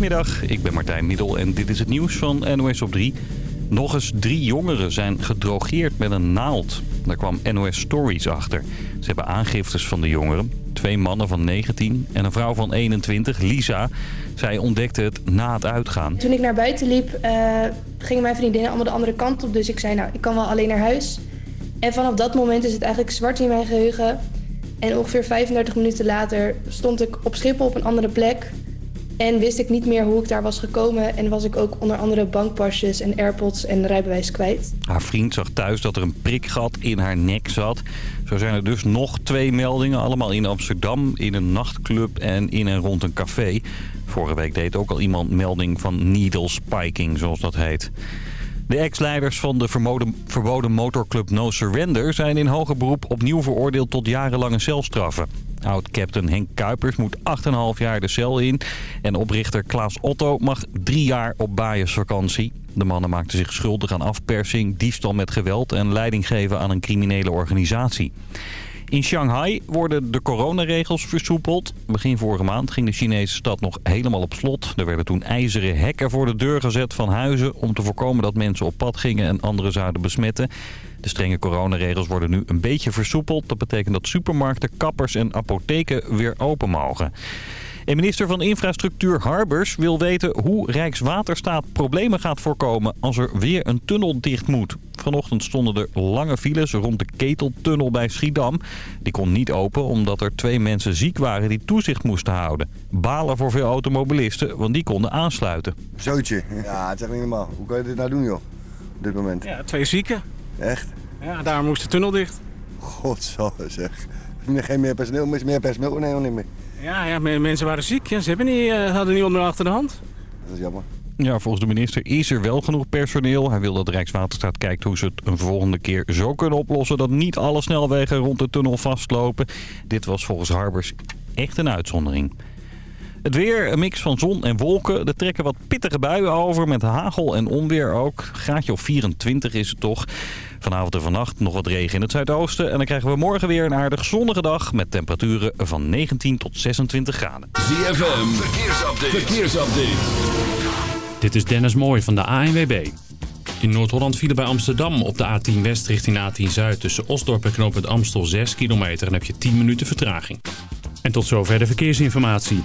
Goedemiddag, ik ben Martijn Middel en dit is het nieuws van NOS op 3. Nog eens drie jongeren zijn gedrogeerd met een naald. Daar kwam NOS Stories achter. Ze hebben aangiftes van de jongeren. Twee mannen van 19 en een vrouw van 21, Lisa. Zij ontdekte het na het uitgaan. Toen ik naar buiten liep, uh, gingen mijn vriendinnen allemaal de andere kant op. Dus ik zei, nou, ik kan wel alleen naar huis. En vanaf dat moment is het eigenlijk zwart in mijn geheugen. En ongeveer 35 minuten later stond ik op Schiphol op een andere plek. En wist ik niet meer hoe ik daar was gekomen. En was ik ook onder andere bankpasjes en airpods en rijbewijs kwijt. Haar vriend zag thuis dat er een prikgat in haar nek zat. Zo zijn er dus nog twee meldingen. Allemaal in Amsterdam, in een nachtclub en in en rond een café. Vorige week deed ook al iemand melding van needle spiking, zoals dat heet. De ex-leiders van de verboden motorclub No Surrender zijn in hoger beroep opnieuw veroordeeld tot jarenlange celstraffen. Oud-captain Henk Kuipers moet 8,5 jaar de cel in. En oprichter Klaas Otto mag drie jaar op baaiersvakantie. De mannen maakten zich schuldig aan afpersing, diefstal met geweld en leiding geven aan een criminele organisatie. In Shanghai worden de coronaregels versoepeld. Begin vorige maand ging de Chinese stad nog helemaal op slot. Er werden toen ijzeren hekken voor de deur gezet van huizen... om te voorkomen dat mensen op pad gingen en anderen zouden besmetten. De strenge coronaregels worden nu een beetje versoepeld. Dat betekent dat supermarkten, kappers en apotheken weer open mogen. En minister van Infrastructuur Harbers wil weten hoe Rijkswaterstaat problemen gaat voorkomen als er weer een tunnel dicht moet. Vanochtend stonden er lange files rond de Keteltunnel bij Schiedam. Die kon niet open omdat er twee mensen ziek waren die toezicht moesten houden. Balen voor veel automobilisten, want die konden aansluiten. Zootje. Ja, het is echt niet normaal. Hoe kan je dit nou doen joh, op dit moment? Ja, twee zieken. Echt? Ja, daar moest de tunnel dicht. God zal zeg. Geen meer personeel, meer personeel, nee, nog niet meer. Ja, ja mensen waren ziek. Ja, ze hebben niet, uh, hadden niemand meer achter de hand. Dat is jammer. Ja, volgens de minister is er wel genoeg personeel. Hij wil dat de Rijkswaterstaat kijkt hoe ze het een volgende keer zo kunnen oplossen... dat niet alle snelwegen rond de tunnel vastlopen. Dit was volgens Harbers echt een uitzondering. Het weer, een mix van zon en wolken. Er trekken wat pittige buien over met hagel en onweer ook. Graadje of 24 is het toch. Vanavond en vannacht nog wat regen in het zuidoosten. En dan krijgen we morgen weer een aardig zonnige dag... met temperaturen van 19 tot 26 graden. ZFM, verkeersupdate. verkeersupdate. Dit is Dennis Mooij van de ANWB. In Noord-Holland vielen bij Amsterdam op de A10 West richting A10 Zuid... tussen Osdorp en Knoop Amstel 6 kilometer... en heb je 10 minuten vertraging. En tot zover de verkeersinformatie.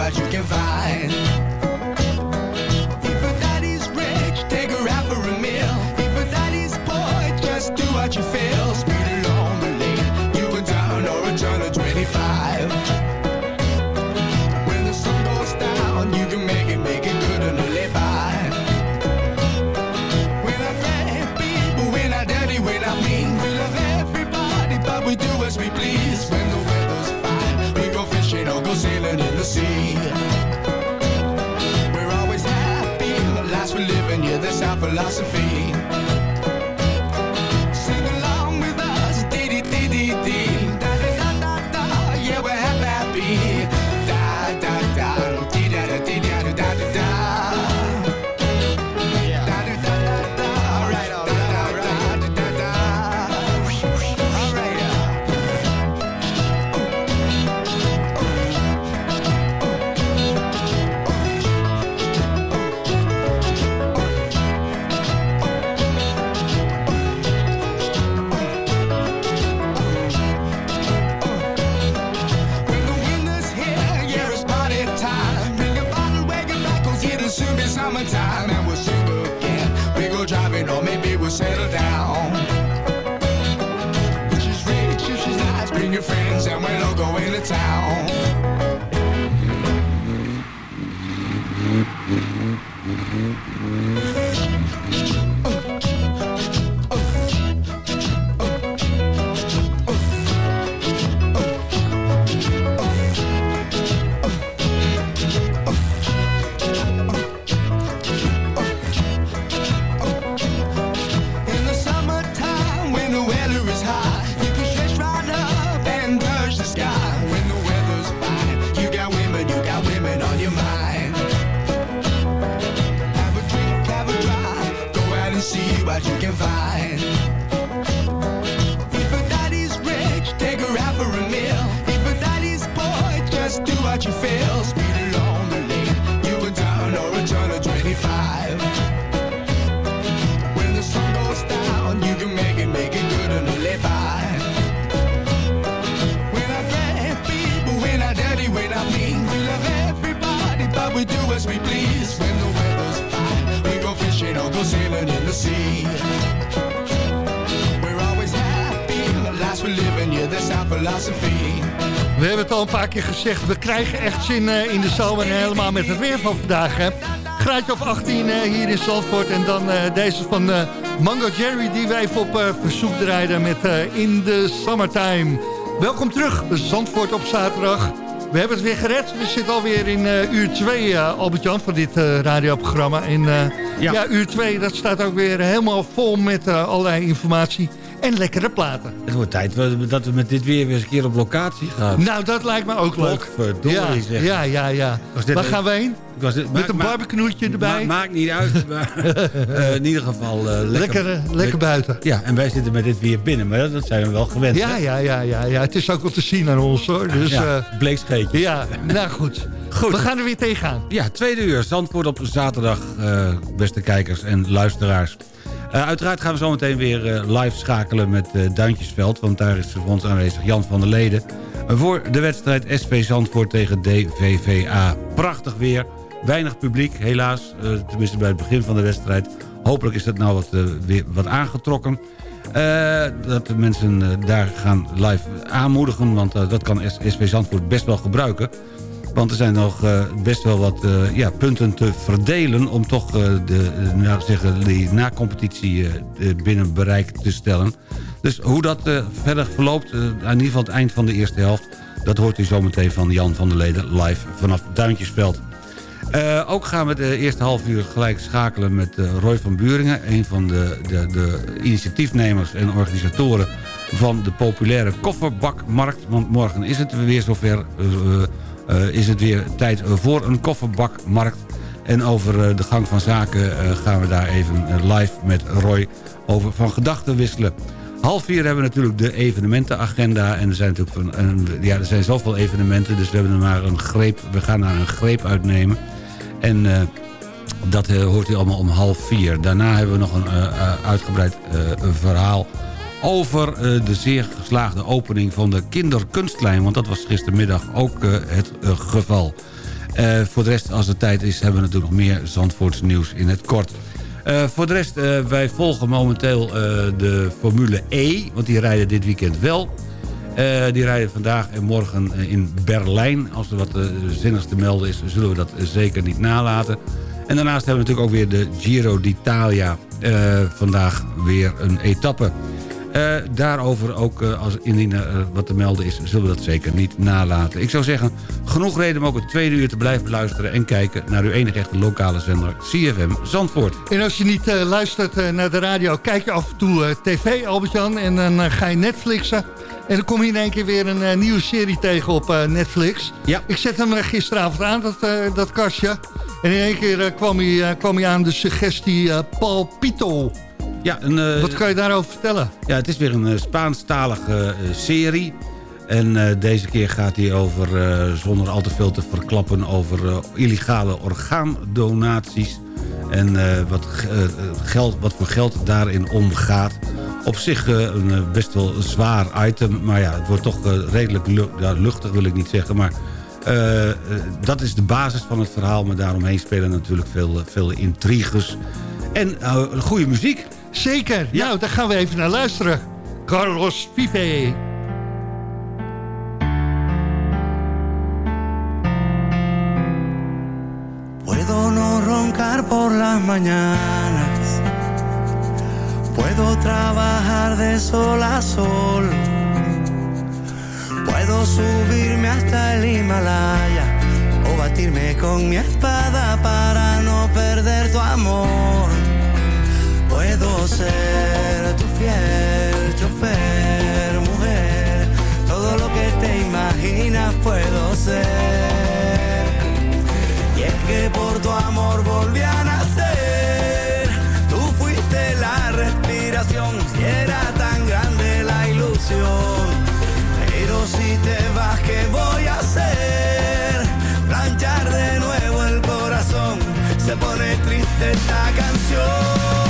what you can find. Keer gezegd. We krijgen echt zin eh, in de zomer. En helemaal met het weer van vandaag. Hè. Graadje of 18 eh, hier in Zandvoort. En dan eh, deze van Mango Jerry. Die wij even op verzoek draaiden met In the Summertime. Welkom terug. Zandvoort op zaterdag. We hebben het weer gered. We zitten alweer in uur 2, Albert-Jan, van dit eh, radioprogramma. En ja. Ja. uur 2, dat staat ook weer helemaal vol met allerlei informatie. En lekkere platen. Het wordt tijd dat we met dit weer weer eens een keer op locatie gaan. Nou, dat lijkt me ook leuk. Ja, zeg. ja, ja, ja. Waar gaan we heen? Ik was dit- Met een barbecue erbij? ma- maakt niet uit, maar eh, in ieder geval eh, lekker, lekker, eh, lekker buiten. Ja, en wij zitten met dit weer binnen, maar dat, dat zijn we wel gewend. Ja, ja, ja, ja, ja. Het is ook wel te zien aan ons hoor. Dus ja, eh, bleekscheetje. ja, nou goed. Goed. We gaan er weer tegenaan. Ja, tweede uur. Zandvoort op zaterdag, eh, beste kijkers en luisteraars. Eh, uiteraard gaan we zo meteen weer eh, live schakelen met eh, Duintjesveld... want daar is voor ons aanwezig Jan van der Leden... voor de wedstrijd SV Zandvoort tegen DVVA. Prachtig weer, weinig publiek, helaas. tenminste bij het begin van de wedstrijd. Hopelijk is dat nou wat, weer wat aangetrokken. Dat de mensen daar gaan live aanmoedigen... want dat kan SV Zandvoort best wel gebruiken... Want er zijn nog eh, best wel wat eh, ja, punten te verdelen... om toch eh, de, nou, zeggen, die na-competitie binnen bereik te stellen. Dus hoe dat verder verloopt, eh, in ieder geval het eind van de eerste helft... dat hoort u zometeen van Jan van der Leden live vanaf Duintjesveld. Ook gaan we de eerste half uur gelijk schakelen met Roy van Buringen... een van de, de, de initiatiefnemers en organisatoren van de populaire kofferbakmarkt. Want morgen is het weer zover... eh, is het weer tijd voor een kofferbakmarkt. En over eh, de gang van zaken eh, gaan we daar even live met Roy over van gedachten wisselen. Half vier hebben we natuurlijk de evenementenagenda. En er zijn natuurlijk ja, er zijn zoveel evenementen, dus we hebben er maar een greep. We gaan daar een greep uitnemen. En dat hoort u allemaal om half vier. Daarna hebben we nog een uitgebreid verhaal over eh, de zeer geslaagde opening van de kinderkunstlijn. Want dat was gistermiddag ook eh, het eh, geval. Voor de rest, als het tijd is, hebben we natuurlijk nog meer Zandvoorts nieuws in het kort. Voor de rest, wij volgen momenteel de Formule E. Want die rijden dit weekend wel. Die rijden vandaag en morgen in Berlijn. Als er wat zinnigs te melden is, zullen we dat zeker niet nalaten. En daarnaast hebben we natuurlijk ook weer de Giro d'Italia. Vandaag weer een etappe. Eh, daarover ook, eh, als indien eh, wat te melden is, zullen we dat zeker niet nalaten. Ik zou zeggen, genoeg reden om ook het tweede uur te blijven luisteren... en kijken naar uw enige echte lokale zender, CFM Zandvoort. En als je niet luistert naar de radio, kijk je af en toe tv, Albert-Jan. En dan ga je Netflixen. En dan kom je in één keer weer een nieuwe serie tegen op Netflix. Ja. Ik zet hem gisteravond aan, dat, dat kastje. En in één keer kwam, hij, kwam hij aan de suggestie Paul Pito. Ja, een, eh, Wat kan je daarover vertellen? Ja, het is weer een eh, Spaanstalige eh, serie. En deze keer gaat hij over, zonder al te veel te verklappen... over illegale orgaandonaties. En wat, ge- geld, wat voor geld daarin omgaat. Op zich een best wel zwaar item. Maar ja, het wordt toch redelijk luchtig, wil ik niet zeggen. Maar dat is de basis van het verhaal, maar daaromheen spelen natuurlijk veel, veel intriges. En eh, goede muziek. Zeker. Nou, daar gaan we even naar luisteren. Carlos Vive. Puedo no roncar por las mañanas. Puedo trabajar de sol a sol. Puedo subirme hasta el Himalaya o batirme con mi espada para no perder tu amor. Puedo ser tu fiel chofer, mujer. Todo lo que te imaginas puedo ser. Y es que por tu amor volví a nacer. Tú fuiste la respiración. Si era tan grande la ilusión. Pero si te vas, ¿qué voy a hacer? Planchar de nuevo el corazón. Se pone triste esta canción.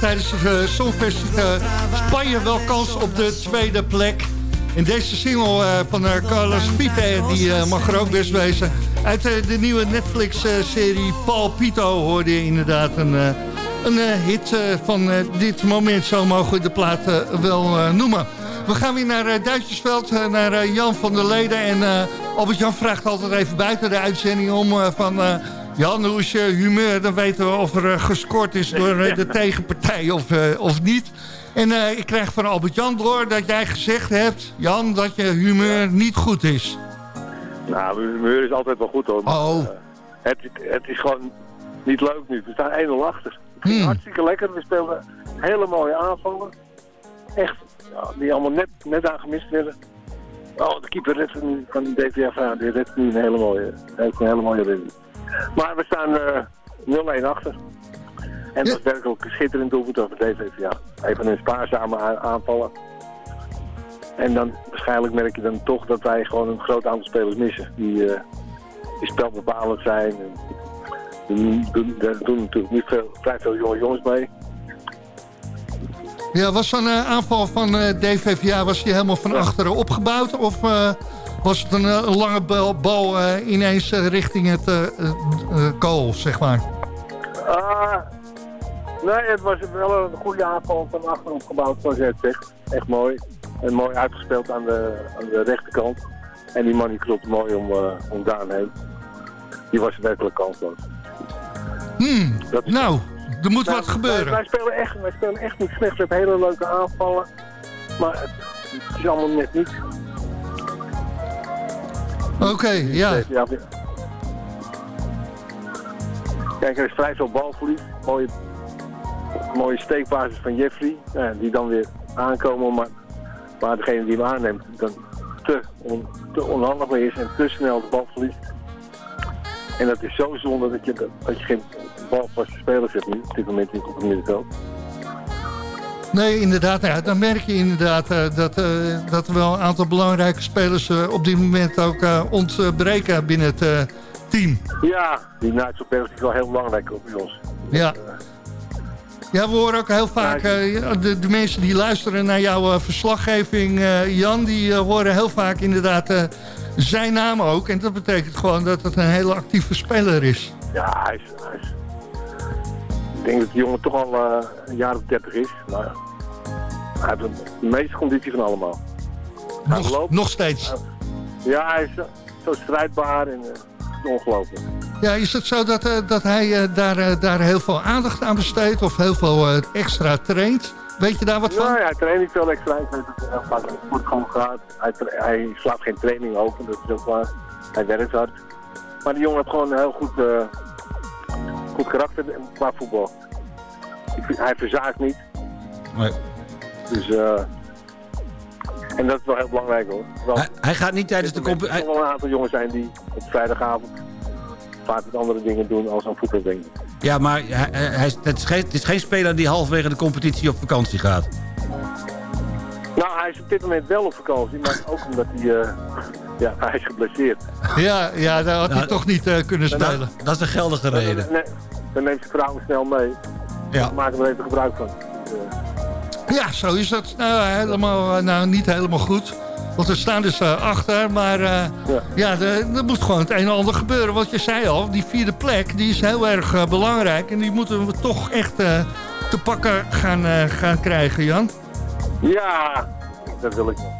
Tijdens het uh, Songfestival uh, Spanje wel kans op de tweede plek. En deze single eh, van Carlos Pipe, die eh, mag er ook best wezen. Uit eh, de nieuwe Netflix-serie Paul Pito hoorde je inderdaad een, eh, een eh, hit eh, van eh, dit moment. Zo mogen we de plaat eh, wel eh, noemen. We gaan weer naar Duitsersveld, eh, naar eh, Jan van der Leden. En eh, Albert-Jan vraagt altijd even buiten de uitzending om eh, van... eh, Jan, hoe is je humeur? Dan weten we of er eh, gescoord is door eh, de tegenpartij of, eh, of niet. En eh, ik krijg van Albert-Jan door dat jij gezegd hebt... Jan, dat je humeur niet goed is. Nou, mijn humeur is altijd wel goed hoor. Maar, Oh. eh, het, het is gewoon niet leuk nu. We staan 1-0 achter. Het Hmm. hartstikke lekker. We speelden hele mooie aanvallen. Echt, ja, die allemaal net, net aan gemist werden. Oh, de keeper redt nu van de DVFA. Die redt nu een hele mooie, heeft een hele mooie redding. Maar we staan eh 0-1 achter. En dat is werkelijk een schitterend doelpunt over DVVA. Even een spaarzame aanvallen. En dan waarschijnlijk merk je dan toch dat wij gewoon een groot aantal spelers missen. Die, eh die spelbepalend zijn. En, doen, daar doen natuurlijk niet veel, vrij veel jonge jongens mee. Ja, was zo'n eh, aanval van eh, DVVA was die helemaal van achteren opgebouwd? Of was het een, eh, een lange bal, bal eh, ineens eh, richting het eh, goal, zeg maar? Ah, Nee, het was wel een goede aanval van achterom gebouwd, het zegt. Echt mooi. En mooi uitgespeeld aan de, aan de rechterkant. En die man die klopt mooi om, om Daan heen. Die was werkelijk kansloos. Hmm, nou, er moet Nou, wat gebeuren. Wij, wij, spelen echt, wij spelen echt niet slecht. We hebben hele leuke aanvallen. Maar het, het is allemaal net niet. Oké, ja. ja. Kijk, er is vrij veel balverlies. Mooie, mooie steekbasis van Jeffrey. Ja, die dan weer aankomen. Maar, maar degene die hem aanneemt dan te, on, te onhandig mee is en te snel de bal verliest. En dat is zo zonde dat je, dat je geen balvaste spelers hebt nu. Op dit moment niet op het middenveld. Nee, inderdaad. Nou ja, dan merk je inderdaad eh, dat, eh, dat er wel een aantal belangrijke spelers eh, op dit moment ook ontbreken binnen het team. Ja, die Nigel Perez is wel heel belangrijk ook bij ons. Ja. Ja, we horen ook heel vaak, de, de mensen die luisteren naar jouw verslaggeving, Jan, die horen heel vaak inderdaad zijn naam ook. En dat betekent gewoon dat het een hele actieve speler is. Ja, hij is, hij is... Ik denk dat die jongen toch al eh, een jaar of 30 is. Maar hij heeft de meeste conditie van allemaal. Hij Nog, loopt. nog steeds. Ja, hij is zo, zo strijdbaar en eh, ongelooflijk. Ja, is het zo dat, eh, dat hij daar, daar heel veel aandacht aan besteedt of heel veel extra traint? Weet je daar wat van? Nou ja, hij traint niet veel extra. Ik weet dat hij heel vaak sportgang gaat. Hij, hij slaat geen training over, dat is ook waar. Hij werkt hard. Maar die jongen heeft gewoon een heel goed, goed karakter qua voetbal. Ik vind- hij verzaakt niet. Nee. Dus, eh en dat is wel heel belangrijk hoor. Wel, Hij, hij gaat niet tijdens de er competitie... wel een aantal jongens zijn die op vrijdagavond vaak wat andere dingen doen als aan voetbal denken. Ja, maar hij, hij, het, is geen, het is geen speler die halverwege de competitie op vakantie gaat. Nou, hij is op dit moment wel op vakantie, maar ook omdat hij, eh, ja, hij is geblesseerd. Ja, ja daar had hij Nou, toch niet eh, kunnen spelen. Dat is een geldige reden. Nee, dan neemt zijn vrouw snel mee. Ja. We maken er even gebruik van. Eh, Ja, zo is dat. Nou, helemaal, eh, nou, niet helemaal goed. Want we staan dus eh, achter, maar ja, er er moet gewoon het een en ander gebeuren. Want je zei al, die vierde plek die is heel erg belangrijk. En die moeten we toch echt te pakken gaan, gaan krijgen, Jan. ja, dat wil ik wel.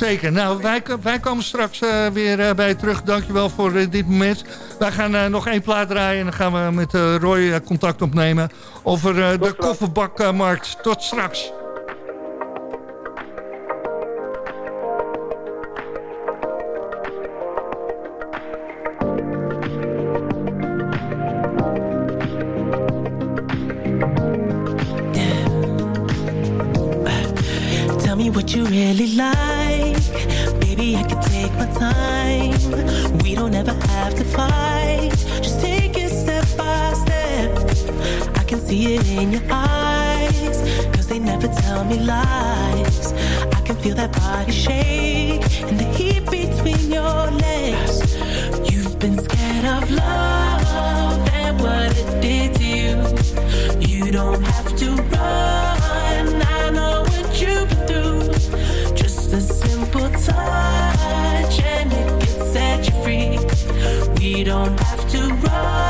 Zeker. Nou, wij, wij komen straks eh, weer eh, bij je terug. Dankjewel voor eh, dit moment. Wij gaan nog één plaat draaien en dan gaan we met Roy contact opnemen over de kofferbakmarkt. Tot straks. Don't have to rush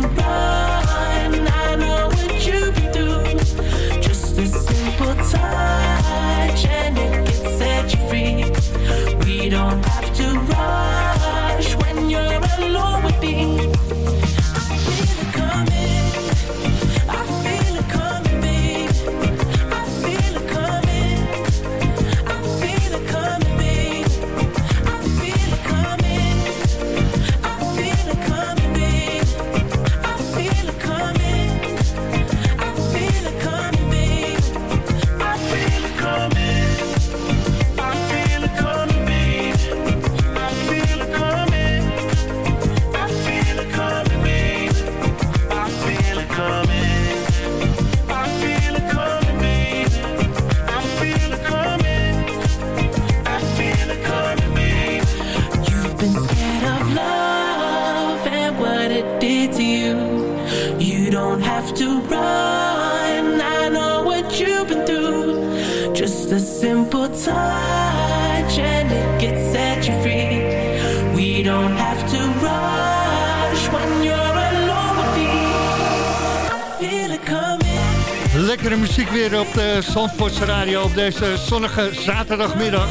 Lekkere muziek weer op de Zandvoortse radio op deze zonnige zaterdagmiddag.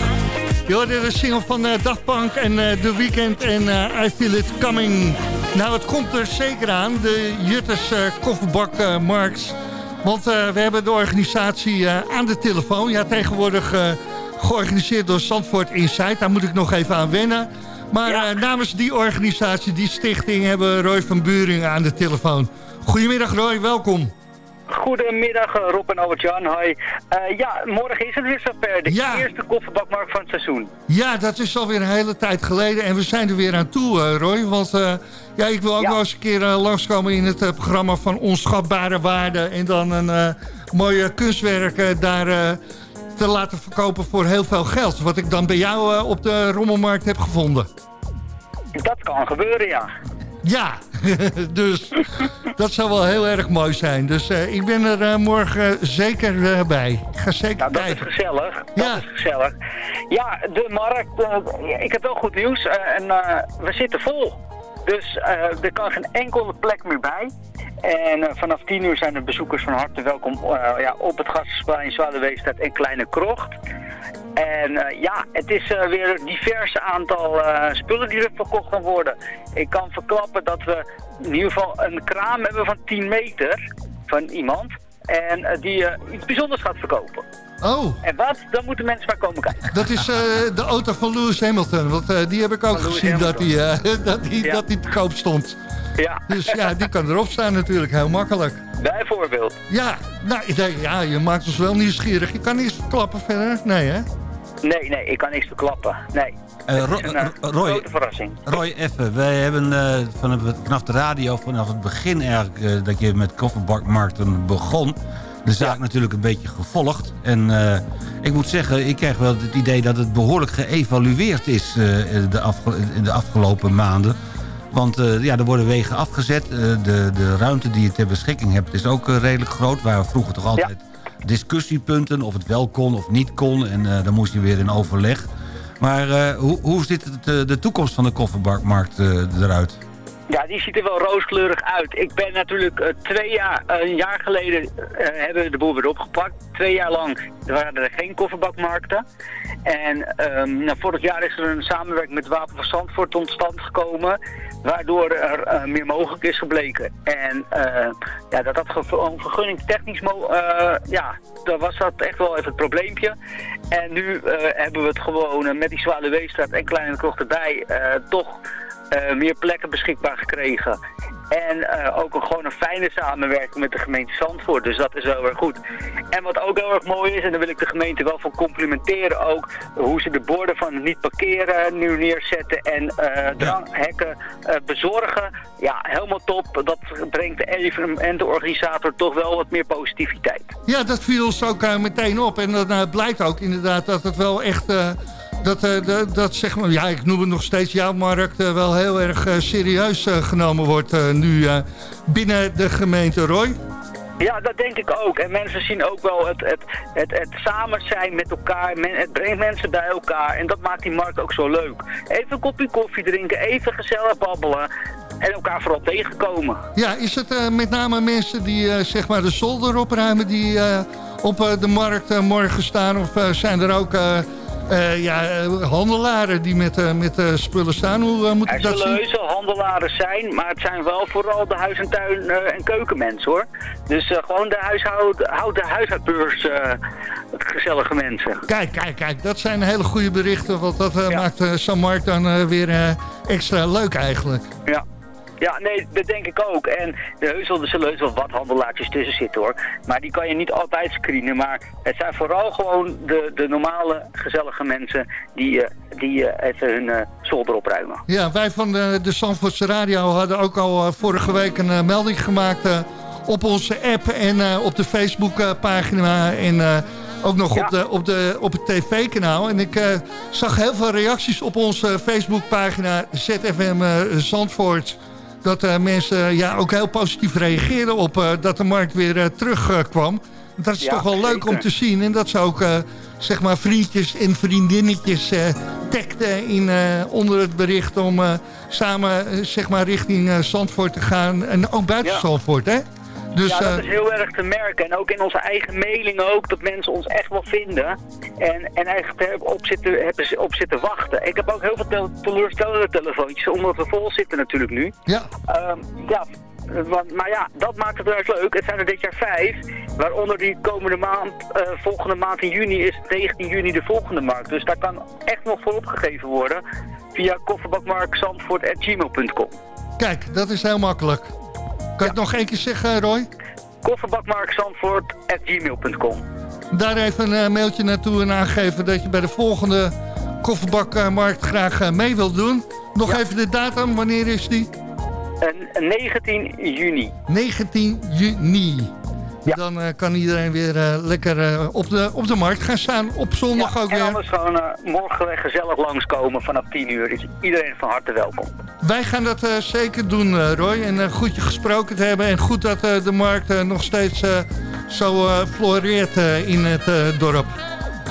Je hoorde de single van Daft Punk en eh, The Weeknd en eh, I Feel It Coming. Nou, het komt er zeker aan, de Jutters uh, Kofferbak Marks. Want we hebben de organisatie aan de telefoon. Ja, tegenwoordig georganiseerd door Zandvoort Insight. Daar moet ik nog even aan wennen. Maar namens die organisatie, die stichting, hebben we Roy van Buring aan de telefoon. Goedemiddag Roy, welkom. Goedemiddag eh, Rob en Albert-Jan, hoi. Eh, ja, morgen is het weer zover. De eerste kofferbakmarkt van het seizoen. Ja, dat is alweer een hele tijd geleden en we zijn er weer aan toe, eh, Roy. Want ja, ik wil ook wel eens een keer eh, langskomen in het programma van Onschatbare Waarde... en dan een mooie kunstwerk daar te laten verkopen voor heel veel geld. Wat ik dan bij jou op de rommelmarkt heb gevonden. Dat kan gebeuren, ja. Ja, dus dat zou wel heel erg mooi zijn. Dus eh, ik ben er eh, morgen zeker eh, bij. Ik ga zeker Nou, dat kijken. is gezellig. Dat is gezellig. Ja, de markt. ik heb wel goed nieuws. en we zitten vol. Dus er kan geen enkele plek meer bij. En vanaf 10 uur zijn de bezoekers van harte welkom ja, op het Gasthuisplein, Zwaluweestad en Kleine Krocht. En eh, ja, het is eh, weer een diverse aantal eh, spullen die er verkocht gaan worden. Ik kan verklappen dat we in ieder geval een kraam hebben van 10 meter van iemand. En die iets bijzonders gaat verkopen. Oh, En wat? Dan moeten mensen maar komen kijken. dat is de auto van Lewis Hamilton. Want die heb ik ook Van gezien dat die, dat, die, Ja. dat die te koop stond. Ja. Dus ja, die kan erop staan natuurlijk. Heel makkelijk. Bijvoorbeeld. Ja, nou, ik denk, ja, je maakt ons wel nieuwsgierig. Je kan niets verklappen verder. Nee, hè? Nee, nee, ik kan niks verklappen. Nee. Eh, Het Ro- een eh, Ro- Roy. grote verrassing. Roy, even. Wij hebben eh, vanaf, vanaf de radio, vanaf het begin eigenlijk... dat je met kofferbakmarkten begon... de zaak natuurlijk een beetje gevolgd. En ik moet zeggen, ik krijg wel het idee dat het behoorlijk geëvalueerd is... de, afge- in de afgelopen maanden. Want ja, er worden wegen afgezet. De, de ruimte die je ter beschikking hebt is ook redelijk groot. Waar vroeger toch altijd discussiepunten... of het wel kon of niet kon. En eh, dan moest je weer in overleg. Maar eh, hoe, hoe ziet het, eh, de toekomst van de kofferbakmarkt eruit? Ja, die ziet er wel rooskleurig uit. Ik ben natuurlijk twee jaar, een jaar geleden hebben we de boel weer opgepakt. Twee jaar lang waren er geen kofferbakmarkten. En ehm, nou, vorig jaar is er een samenwerking met Wapen van Zandvoort tot gekomen. Waardoor er eh, meer mogelijk is gebleken. En eh, ja, dat dat ge- vergunning technisch, eh, ja, daar was dat echt wel even het probleempje. En nu hebben we het gewoon met die Zwaluweestraat en Kleine Krocht erbij toch meer plekken beschikbaar gekregen. En eh, ook een, gewoon een fijne samenwerking met de gemeente Zandvoort. Dus dat is wel weer goed. En wat ook heel erg mooi is, en daar wil ik de gemeente wel voor complimenteren ook, hoe ze de borden van niet parkeren nu neerzetten en eh dranghekken eh, bezorgen. Ja, helemaal top. Dat brengt de evenementenorganisator toch wel wat meer positiviteit. Ja, dat viel ons ook meteen op. En eh, blijkt ook inderdaad dat het wel echt... dat, eh, dat, dat zeg maar, ja, ik noem het nog steeds jouw markt... eh, wel heel erg eh, serieus genomen wordt nu binnen de gemeente Roy. Ja, dat denk ik ook. En mensen zien ook wel het, het, het, het samen zijn met elkaar. Men, het brengt mensen bij elkaar. En dat maakt die markt ook zo leuk. Even een kopje koffie drinken, even gezellig babbelen. En elkaar vooral tegenkomen. Ja, is het met name mensen die zeg maar de zolder opruimen... die op de markt morgen staan? Of zijn er ook eh, ja, eh, handelaren die met, eh, met spullen staan? Hoe moet Er ik dat zullen zien? heus wel handelaren zijn, maar het zijn wel vooral de huis- en tuin- en keukenmensen hoor. Dus gewoon de huishoud, houd de huishoudbeurs, gezellige mensen. Kijk, kijk, kijk. Dat zijn hele goede berichten. Want dat maakt zo'n markt dan weer extra leuk eigenlijk. Ja. Ja, nee, dat denk ik ook. En de heus wel, er zullen heus wel wat handelaartjes tussen zitten hoor. Maar die kan je niet altijd screenen. Maar het zijn vooral gewoon de, de normale, gezellige mensen die, eh, die eh, even hun eh, zolder opruimen. Ja, wij van de, de Zandvoortse Radio hadden ook al vorige week een melding gemaakt... op onze app en op de Facebookpagina en ook nog op, de, op, de, op het tv-kanaal. En ik zag heel veel reacties op onze Facebookpagina ZFM eh, Zandvoort... dat eh, mensen ja, ook heel positief reageerden op eh, dat de markt weer eh, terugkwam. dat is Ja, toch wel leuk om te zien. En dat ze ook eh, zeg maar vriendjes en vriendinnetjes eh tekten in, eh, onder het bericht... om eh, samen eh, zeg maar richting eh, Zandvoort te gaan. En ook buiten Ja. Zandvoort, hè? Dus, ja, dat eh, is heel erg te merken. En ook in onze eigen mailing ook, dat mensen ons echt wel vinden. En, en eigenlijk op zitten, hebben ze op zitten wachten. Ik heb ook heel veel tel- teleurstellende telefoontjes, omdat we vol zitten natuurlijk nu. Ja. Ehm, ja, want, maar ja, dat maakt het wel erg leuk. Het zijn er dit jaar vijf, waaronder die komende maand, eh, volgende maand in juni is 19 juni de volgende markt. Dus daar kan echt nog voor opgegeven worden via kofferbakmarkzandvoort.gmail.com. Kijk, dat is heel makkelijk. Kan je het nog één keer zeggen, Roy? Kofferbakmarkzandvoort.gmail.com Daar even een eh, mailtje naartoe en aangeven dat je bij de volgende kofferbakmarkt graag eh, mee wilt doen. Nog even de datum, wanneer is die? En 19 juni. 19 juni. Dan eh, kan iedereen weer eh, lekker eh, op, de, op de markt gaan staan. Op zondag ook En weer. anders gewoon morgen weer gezellig langskomen vanaf 10 uur. Is iedereen van harte welkom. Wij gaan dat zeker doen, Roy. En goed je gesproken te hebben. En goed dat de markt nog steeds zo floreert in het dorp.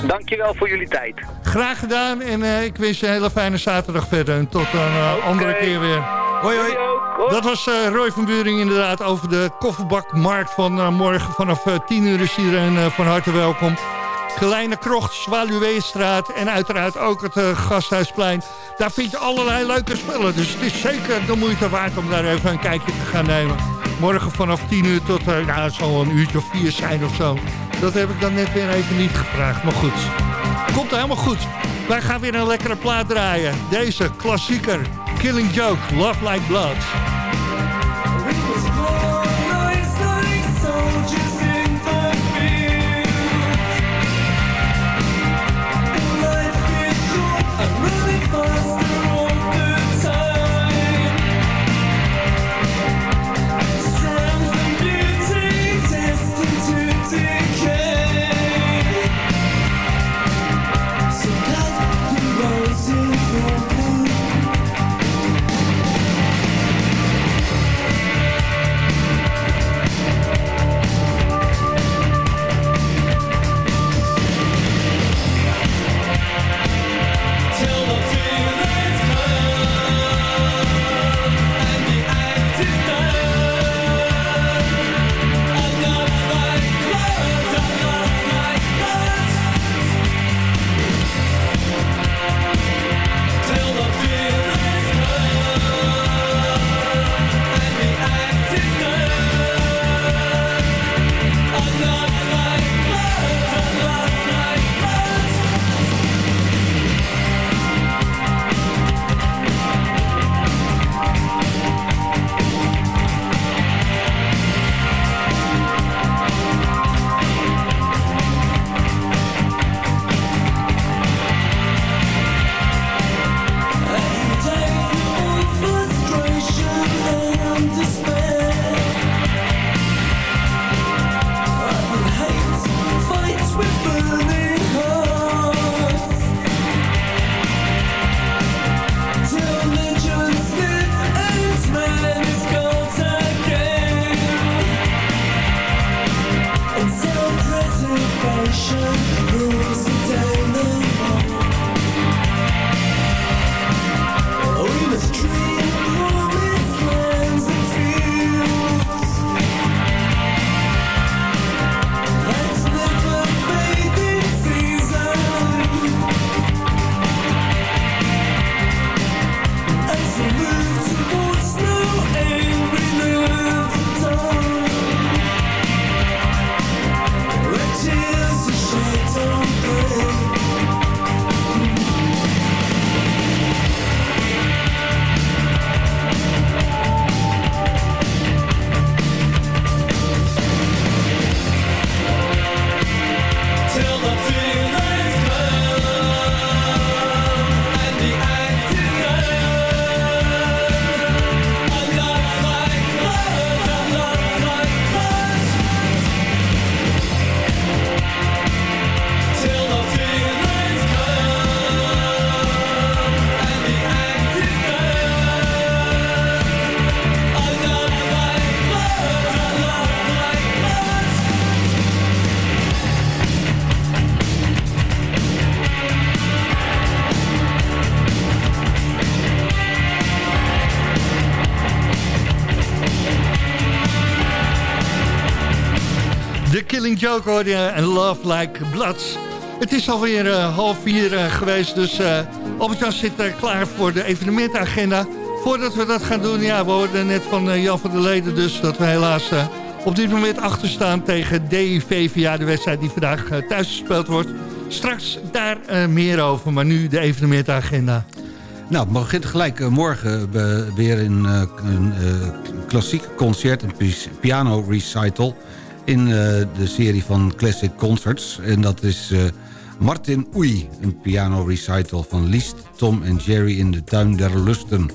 Dankjewel voor jullie tijd. Graag gedaan. En eh, ik wens je een hele fijne zaterdag verder. En tot een eh, andere keer weer. Hoi, hoi. Dat was eh, Roy van Buring inderdaad over de kofferbakmarkt van morgen. Vanaf eh, 10 uur is iedereen eh, van harte welkom. Kleine Krocht, Zwaluweestraat en uiteraard ook het eh, Gasthuisplein. Daar vind je allerlei leuke spullen. Dus het is zeker de moeite waard om daar even een kijkje te gaan nemen. Morgen vanaf 10 uur tot, nou, het zal een uurtje of vier zijn of zo. Dat heb ik dan net weer even niet gevraagd, maar goed. Komt helemaal goed. Wij gaan weer een lekkere plaat draaien. Deze klassieker, Killing Joke, Love Like Blood. Joke hoor je en Love Like Blood. Het is alweer uh, half vier uh, geweest, dus uh, Albert-Jan zit klaar voor de evenementagenda. Voordat we dat gaan doen, ja, we hoorden net van Jan van der Leden dus... dat we helaas op dit moment achterstaan tegen DVVA, de wedstrijd die vandaag thuis gespeeld wordt. Straks daar meer over, maar nu de evenementagenda. Nou, het begint gelijk morgen weer een klassiek concert, een piano recital in uh, de serie van Classic Concerts. En dat is uh, Martin Oei, een piano recital van Liest, Tom en Jerry in de Tuin der Lusten.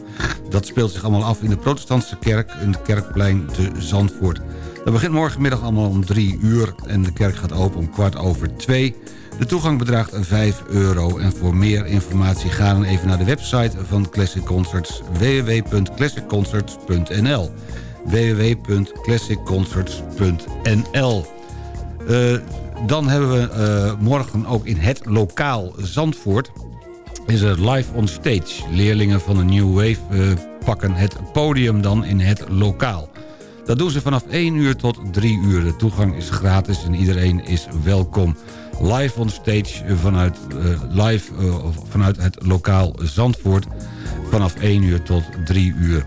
Dat speelt zich allemaal af in de protestantse kerk in het kerkplein te Zandvoort. Dat begint morgenmiddag allemaal om drie uur en de kerk gaat open om kwart over twee. De toegang bedraagt 5 euro en voor meer informatie ga dan even naar de website van Classic Concerts www.classicconcerts.nl www.classicconcerts.nl uh, Dan hebben we uh, morgen ook in het lokaal Zandvoort... is er live on stage. Leerlingen van de New Wave uh, pakken het podium dan in het lokaal. Dat doen ze vanaf 1 uur tot 3 uur. De toegang is gratis en iedereen is welkom. Live on stage vanuit, live, vanuit het lokaal Zandvoort... vanaf 1 uur tot 3 uur.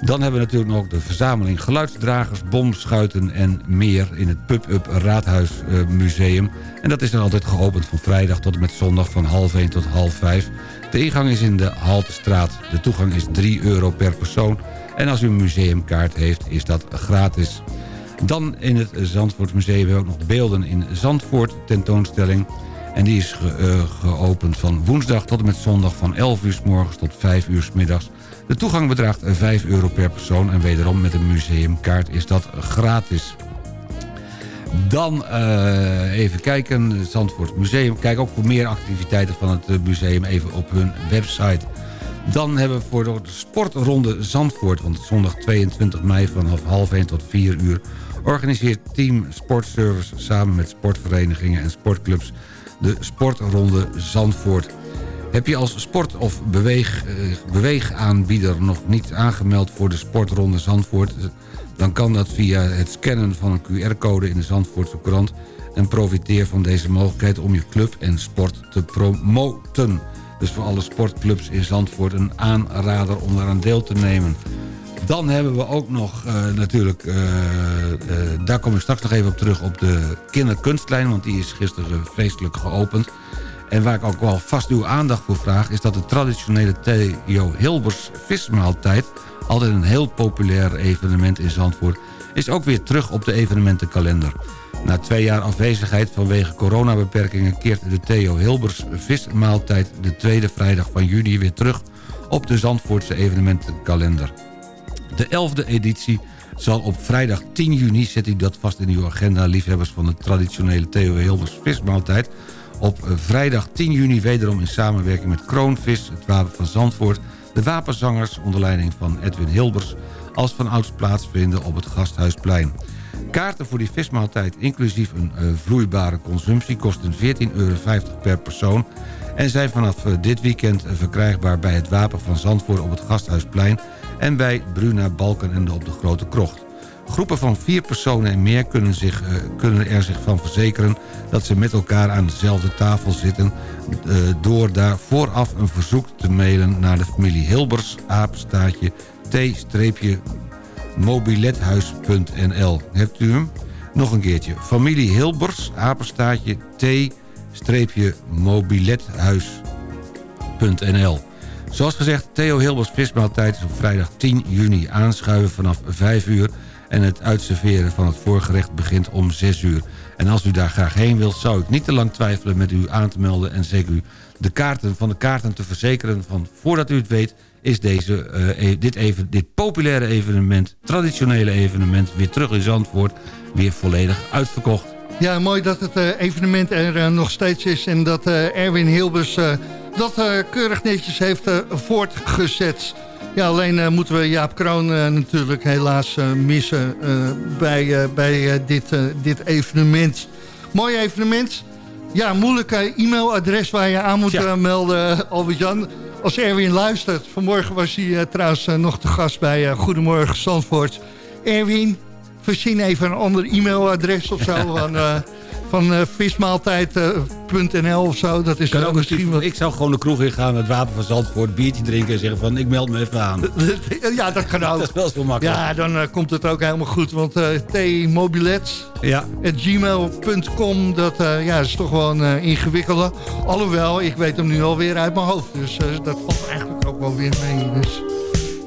Dan hebben we natuurlijk nog de verzameling geluidsdragers, bomschuiten en meer in het Pub-Up Raadhuismuseum. En dat is dan altijd geopend van vrijdag tot en met zondag van half 1 tot half 5. De ingang is in de Haltestraat. De toegang is 3 euro per persoon. En als u een museumkaart heeft, is dat gratis. Dan in het Zandvoortmuseum hebben we ook nog beelden in Zandvoort tentoonstelling. En die is ge, uh, geopend van woensdag tot en met zondag van 11 uur s morgens tot 5 uur s middags. De toegang bedraagt 5 euro per persoon en wederom met een museumkaart is dat gratis. Dan uh, even kijken, Zandvoort Museum. Kijk ook voor meer activiteiten van het eh, museum even op hun website. Dan hebben we voor de sportronde Zandvoort... want zondag 22 mei vanaf half 1 tot 4 uur... organiseert Team Sportservice samen met sportverenigingen en sportclubs... de sportronde Zandvoort. Heb je als sport- of beweeg, eh, beweegaanbieder nog niet aangemeld voor de sportronde Zandvoort... dan kan dat via het scannen van een QR-code in de Zandvoortse krant... en profiteer van deze mogelijkheid om je club en sport te promoten. Dus voor alle sportclubs in Zandvoort een aanrader om daaraan deel te nemen. Dan hebben we ook nog uh, natuurlijk, uh, daar kom ik straks nog even op terug... op de kinderkunstlijn, want die is gisteren feestelijk geopend... En waar ik ook wel vast uw aandacht voor vraag... is dat de traditionele Theo Hilbers vismaaltijd... altijd een heel populair evenement in Zandvoort... is ook weer terug op de evenementenkalender. Na twee jaar afwezigheid vanwege coronabeperkingen... keert de Theo Hilbers vismaaltijd de tweede vrijdag van juni weer terug... op de Zandvoortse evenementenkalender. De elfde editie zal op vrijdag 10 juni... zet u dat vast in uw agenda, liefhebbers van de traditionele Theo Hilbers vismaaltijd op vrijdag 10 juni wederom in samenwerking met Kroonvis, het Wapen van Zandvoort... de wapenzangers onder leiding van Edwin Hilbers... als van ouds plaatsvinden op het Gasthuisplein. Kaarten voor die vismaaltijd, inclusief een uh, vloeibare consumptie... kosten 14,50 euro per persoon... en zijn vanaf uh, dit weekend uh, verkrijgbaar bij het Wapen van Zandvoort op het Gasthuisplein... en bij Bruna Balkenende op de Grote Krocht. Groepen van vier personen en meer kunnen, zich, uh, kunnen er zich van verzekeren... dat ze met elkaar aan dezelfde tafel zitten... Uh, door daar vooraf een verzoek te mailen naar de familie Hilbers... apenstaatje t-mobilethuis.nl. Hebt u hem? Nog een keertje. Familie Hilbers, apenstaatje t-mobilethuis.nl. Zoals gezegd, Theo Hilbers vismaaltijd is op vrijdag 10 juni aanschuiven vanaf 5 uur en het uitserveren van het voorgerecht begint om 6 uur. En als u daar graag heen wilt, zou ik niet te lang twijfelen met u aan te melden... en zeker u de kaarten van de kaarten te verzekeren van voordat u het weet... is deze, uh, dit, even, dit populaire evenement, traditionele evenement... weer terug in Zandvoort, weer volledig uitverkocht. Ja, mooi dat het uh, evenement er uh, nog steeds is... en dat Erwin Hilbers dat keurig netjes heeft voortgezet... Ja, alleen moeten we Jaap Kroon natuurlijk helaas missen bij, bij dit, dit evenement. Mooi evenement. Ja, moeilijke e-mailadres waar je aan moet ja. melden, Albert-Jan. Als Erwin luistert. Vanmorgen was hij trouwens nog te gast bij Goedemorgen Zandvoort. Erwin, verzin even een ander e-mailadres of zo. van eh, van eh, vismaaltijd.nl of zo. Dat is ook misschien wat... Ik zou gewoon de kroeg ingaan met wapen van Zandvoort, biertje drinken en zeggen van ik meld me even aan. Ja, dat kan ook. Dat is wel zo makkelijk. Ja, dan eh, komt het ook helemaal goed. Want eh tmobilet, Ja. gmail.com, dat eh, ja, is toch wel een eh, ingewikkelde. Alhoewel, ik weet hem nu alweer uit mijn hoofd. Dus eh, dat valt eigenlijk ook wel weer mee. Dus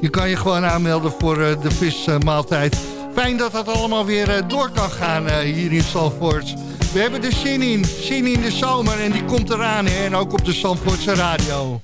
je kan je gewoon aanmelden voor eh, de vismaaltijd. Fijn dat dat allemaal weer eh, door kan gaan eh, hier in Zandvoort. We hebben er zin in. Zin in de zomer en die komt eraan. Hè, en ook op de Zandvoortse radio.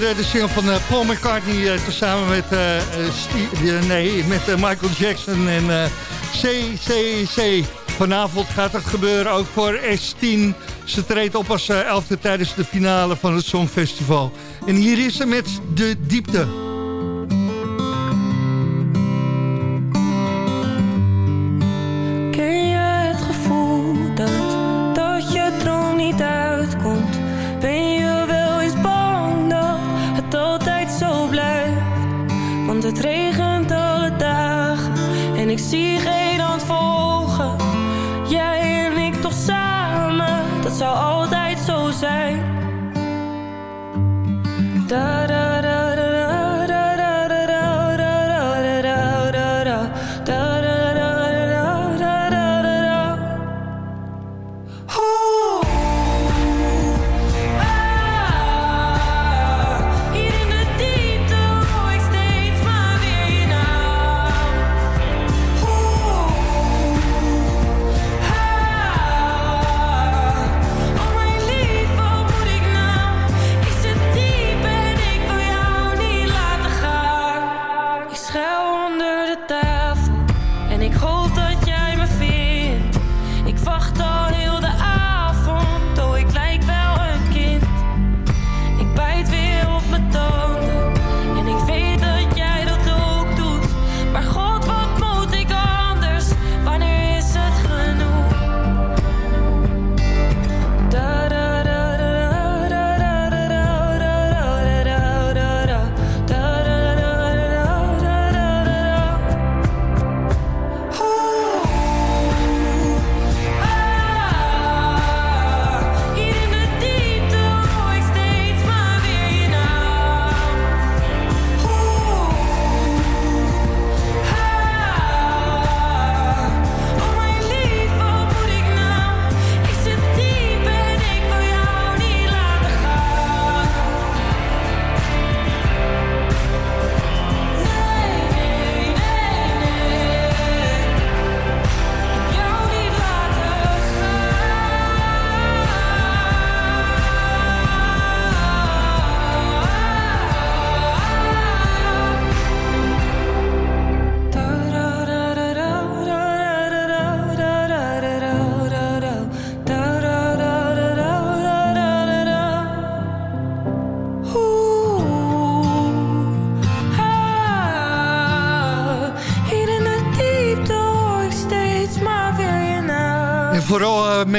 Hoorde de single van eh, Paul McCartney eh, tezamen met, eh, eh, eh, nee, met eh, Michael Jackson en eh, CCC. Vanavond gaat het gebeuren ook voor S10. Ze treedt op als eh, elfde tijdens de finale van het Songfestival. En hier is ze met De Diepte. panic hold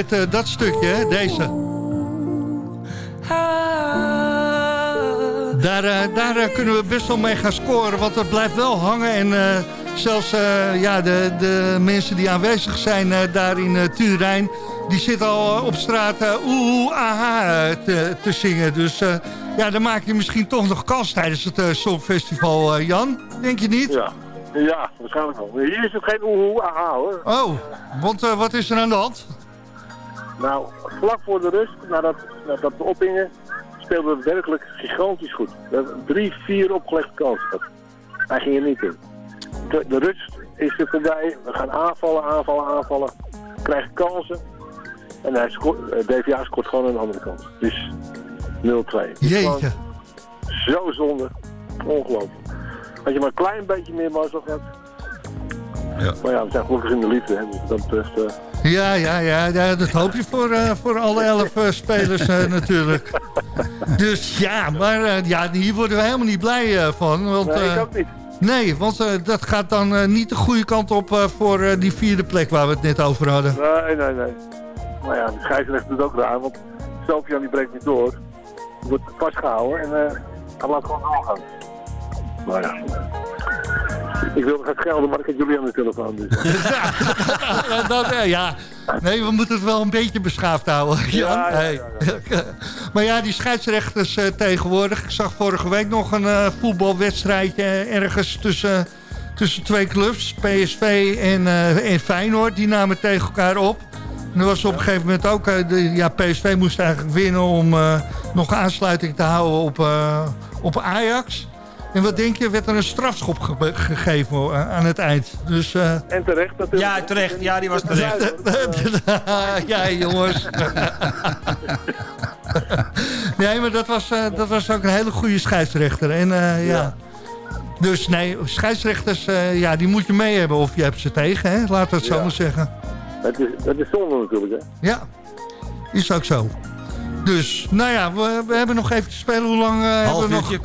met eh, dat stukje, hè, deze. Daar, eh, daar eh, kunnen we best wel mee gaan scoren, want dat blijft wel hangen. En zelfs ja, de, de mensen die aanwezig zijn daar in Turijn... die zitten al op straat eh, oeh, aha eh, te, te zingen. Dus ja, dan maak je misschien toch nog kans tijdens het Songfestival, Jan. Denk je niet? Ja. Ja, waarschijnlijk wel. Hier is het geen oehoe, aha hoor. Oh, want wat is er aan de hand? Nou, vlak voor de rust, nadat, nadat we ophingen, speelden we werkelijk gigantisch goed. We hebben drie, vier opgelegde kansen gehad. Hij ging er niet in. De, de rust is er voorbij. We gaan aanvallen, aanvallen, aanvallen. Krijgen kansen. En hij scoort, eh, DVA scoort gewoon aan de andere kant. Dus 0-2. Jeetje. Zo zonde. Ongelooflijk. Had je maar een klein beetje meer mazzel gehad. Ja. Maar ja, we zijn gelukkig in de liefde. Hè, dus dat betreft... eh, Ja, ja, ja, ja, dat hoop je voor, eh, voor alle elf eh, spelers eh, natuurlijk. Dus ja, maar ja, hier worden we helemaal niet blij van. Want, Nee, ik ook niet. Nee, want dat gaat dan niet de goede kant op voor die vierde plek waar we het net over hadden. Nee, nee, nee. Maar ja, de scheidsrechter doet ook raar, want Sofian die breekt niet door. Die wordt vastgehouden en hij laat gewoon doorgaan. Maar ja. Ik wilde gaan schelden, maar ik heb jullie aan de telefoon. Dus. Ja, dat, eh, ja, nee, we moeten het wel een beetje beschaafd houden. Jan. Ja, Hey. maar ja, die scheidsrechters eh, tegenwoordig. Ik zag vorige week nog een eh, voetbalwedstrijdje ergens tussen, tussen twee clubs. PSV en, eh, en Feyenoord. Die namen tegen elkaar op. En er was op een gegeven moment ook... eh, de, ja, PSV moest eigenlijk winnen om eh, nog aansluiting te houden op, eh, op Ajax. En wat denk je, werd er een strafschop ge- gegeven aan het eind. Dus, eh, En terecht natuurlijk. Ja, terecht. Ja, die was terecht. ja, jongens. nee, maar dat was, eh, dat was ook een hele goede scheidsrechter. En eh, ja. Dus nee, scheidsrechters, eh, ja, die moet je mee hebben of je hebt ze tegen, hè? Laten we het zo Ja. maar zeggen. Het is, het is zonde natuurlijk, hè. Ja, is ook zo. Dus, nou ja, we, we hebben nog even te spelen. Hoe lang eh, hebben we nog uurtje.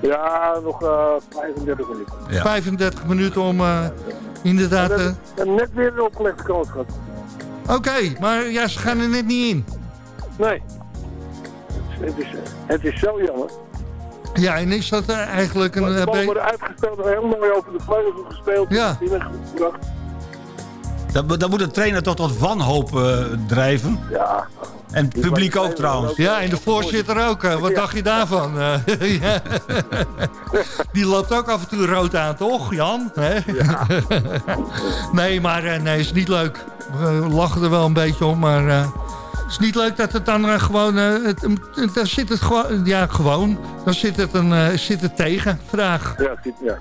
Ja, nog eh 35 minuten. Ja. 35 minuten om eh, inderdaad... Eh, we hebben net weer een opgelegde kans gehad. Oké, maar ja, ze gaan er net niet in. Nee. Het is, het is zo jammer. Ja, en is dat eigenlijk een... Maar de eh, bal worden uitgespeeld en heel mooi over de vleugels gespeeld. Ja. Binnengebracht. Dan, dan moet de trainer toch tot wanhoop eh, drijven. Ja. En het publiek ook trouwens. Ja, en de voorzitter ook. eh, Wat dacht je daarvan? Eh, ja. Die loopt ook af en toe rood aan, toch, Jan? Hè? nee, maar eh, nee, is niet leuk. We lachen er wel een beetje om, maar... eh, het is niet leuk dat het dan gewoon... eh, het, het- dan zit het gewoon... Ja, gewoon. Dan zit het, een, eh, zit het tegen, vraag. Ja, ja.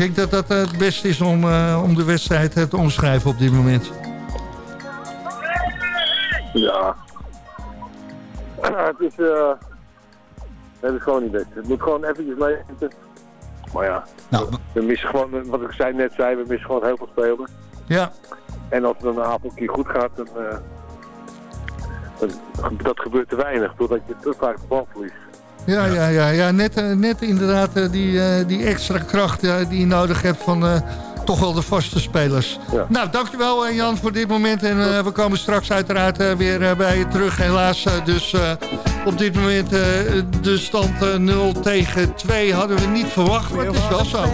Ik denk dat dat eh, het beste is om, eh, om de wedstrijd eh, te omschrijven op dit moment. Ja. het is... het is gewoon niet best. Het moet gewoon eventjes mee. Maar ja. Nou, we missen gewoon, wat ik zei, net zei, we missen gewoon heel veel spelers. Ja. En als het dan een aantal keer goed gaat, dan, eh, dan- dat gebeurt te weinig, doordat je te vaak de bal verliest. Ja, ja, ja, ja. Net, eh, net inderdaad eh, die, eh, die extra kracht die je nodig hebt van toch wel de vaste spelers. Nou, dankjewel Jan voor dit moment. En we komen straks uiteraard weer bij je terug, helaas. dus eh, op dit moment de stand eh, 0 tegen 2 hadden we niet verwacht, maar het is wel zo. We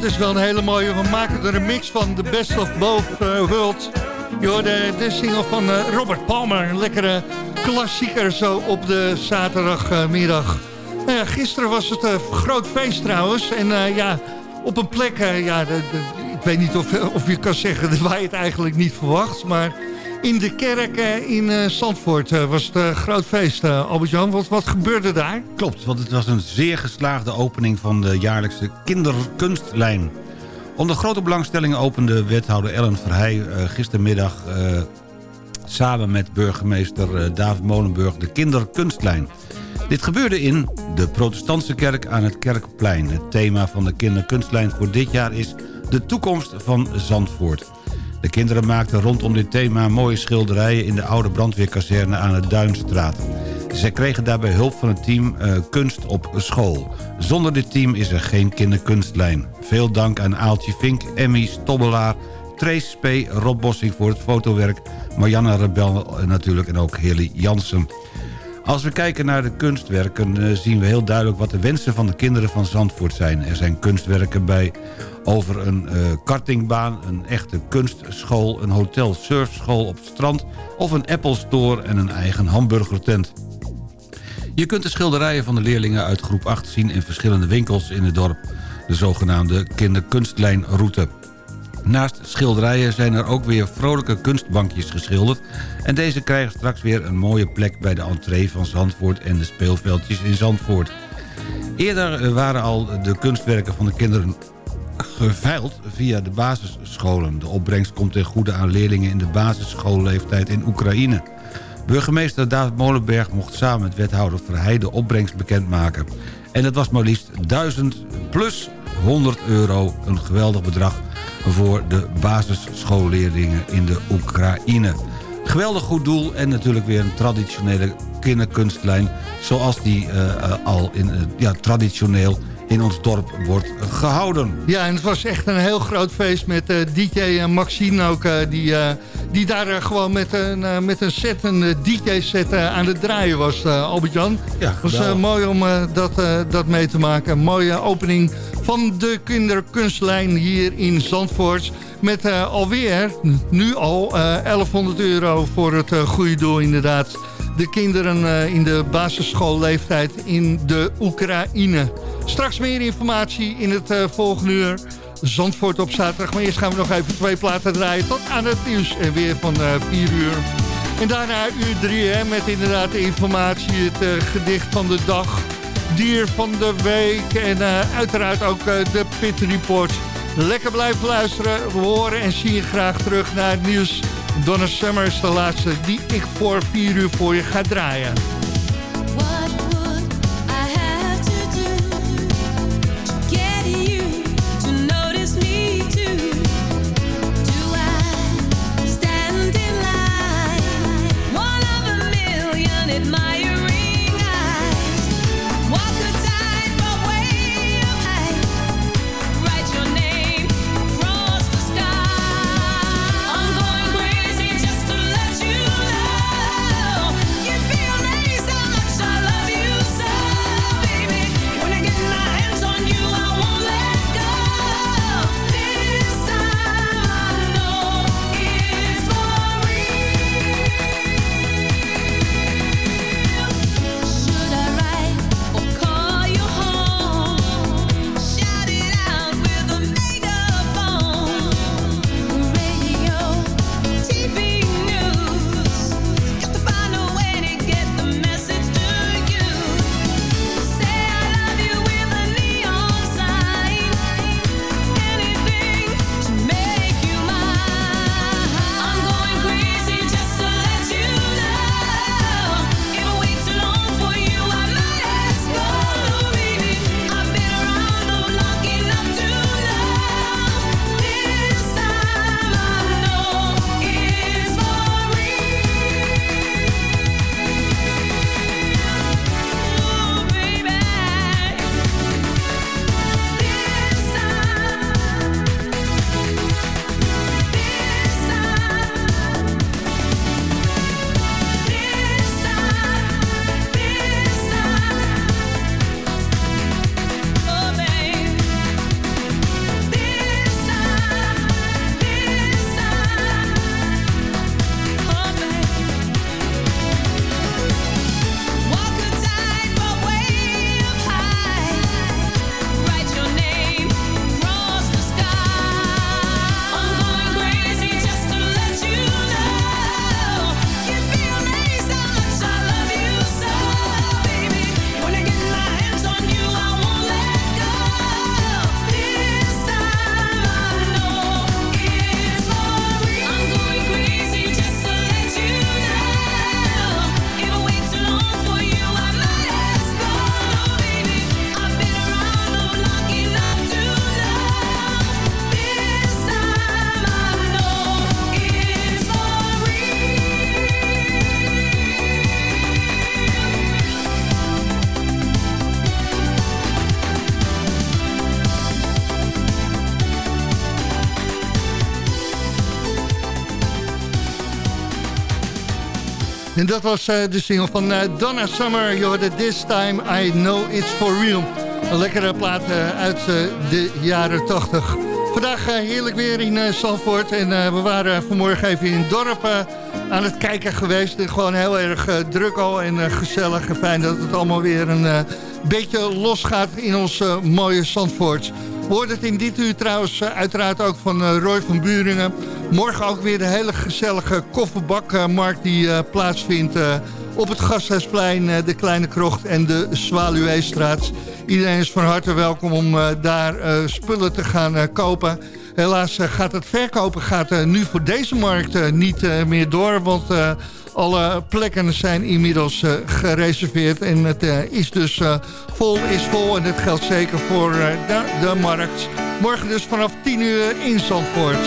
dat is wel een hele mooie. We maken er een mix van. The best of both eh, worlds. Je hoorde de single van eh, Robert Palmer. Een lekkere klassieker zo op de zaterdagmiddag. Nou ja, gisteren was het een groot feest trouwens. En eh, ja, op een plek... ja, ik weet niet of, of je kan zeggen waar je het eigenlijk niet verwacht. Maar in de kerk eh, in eh, Zandvoort eh, was het groot feest. Albert-Jan, wat, wat gebeurde daar? Klopt, want het was een zeer geslaagde opening van de jaarlijkse kinderkunstlijn. Onder grote belangstelling opende wethouder Ellen Verheij gistermiddag... samen met burgemeester David Molenburg de kinderkunstlijn. Dit gebeurde in de protestantse kerk aan het Kerkplein. Het thema van de kinderkunstlijn voor dit jaar is... de toekomst van Zandvoort. De kinderen maakten rondom dit thema mooie schilderijen... in de oude brandweerkazerne aan de Duinstraat. Zij kregen daarbij hulp van het team eh, Kunst op School. Zonder dit team is er geen kinderkunstlijn. Veel dank aan Aaltje Vink, Emmy Stobbelaar... Trace Spee, Rob Bossing voor het fotowerk... Marianne Rebel eh, natuurlijk en ook Hilly Jansen. Als we kijken naar de kunstwerken eh, zien we heel duidelijk wat de wensen van de kinderen van Zandvoort zijn. Er zijn kunstwerken bij over een eh, kartingbaan, een echte kunstschool, een hotel surfschool op het strand of een Apple Store en een eigen hamburgertent. Je kunt de schilderijen van de leerlingen uit groep 8 zien in verschillende winkels in het dorp. De zogenaamde kinderkunstlijnroute. Naast schilderijen zijn er ook weer vrolijke kunstbankjes geschilderd... en deze krijgen straks weer een mooie plek bij de entree van Zandvoort... en de speelveldjes in Zandvoort. Eerder waren al de kunstwerken van de kinderen geveild via de basisscholen. De opbrengst komt ten goede aan leerlingen in de basisschoolleeftijd in Oekraïne. Burgemeester David Molenberg mocht samen met wethouder Verheij de opbrengst bekendmaken. En dat was maar liefst 1000 plus 100 euro, een geweldig bedrag voor de basisschoolleerlingen in de Oekraïne. Geweldig goed doel en natuurlijk weer een traditionele kinderkunstlijn... zoals die uh, al in, uh, ja, traditioneel in ons dorp wordt gehouden. Ja, en het was echt een heel groot feest met uh, DJ Maxine ook... Uh, die, uh, die daar gewoon met een, met een set, een DJ-set aan het draaien was, Albert-Jan. Ja, Het was mooi om dat, dat mee te maken. Een mooie opening van de kinderkunstlijn hier in Zandvoort... met alweer, nu al, 1100 euro voor het goede doel inderdaad de kinderen in de basisschoolleeftijd in de Oekraïne. Straks meer informatie in het uh, volgende uur. Zandvoort op zaterdag. Maar eerst gaan we nog even twee platen draaien tot aan het nieuws. En weer van uh, 4 uur. En daarna uur 3 hè, met inderdaad de informatie, het uh, gedicht van de dag. Dier van de week en uiteraard ook de Pit Report. Lekker blijven luisteren. We horen en zien je graag terug naar het nieuws. Donna Summer is de laatste die ik voor 4 uur voor je ga draaien. En dat was eh, de single van eh, Donna Summer. Je hoorde This Time I Know It's For Real. Een lekkere plaat eh, uit de jaren 80. Vandaag heerlijk weer in Zandvoort. En we waren vanmorgen even in het dorp aan het kijken geweest. En gewoon heel erg druk al en gezellig. En fijn dat het allemaal weer een beetje losgaat in ons mooie Zandvoort. We het in dit uur trouwens eh, uiteraard ook van eh, Roy van Buringen. Morgen ook weer de hele gezellige kofferbakmarkt die eh, plaatsvindt... op het Gasthuisplein, de Kleine Krocht en de Zwaluweestraat. Iedereen is van harte welkom om daar spullen te gaan kopen. Helaas gaat het verkopen gaat, nu voor deze markt niet meer door... want alle plekken zijn inmiddels eh, gereserveerd. En het eh, is dus eh, vol is vol en dat geldt zeker voor de, de markt. Morgen dus vanaf 10 uur in Zandvoort.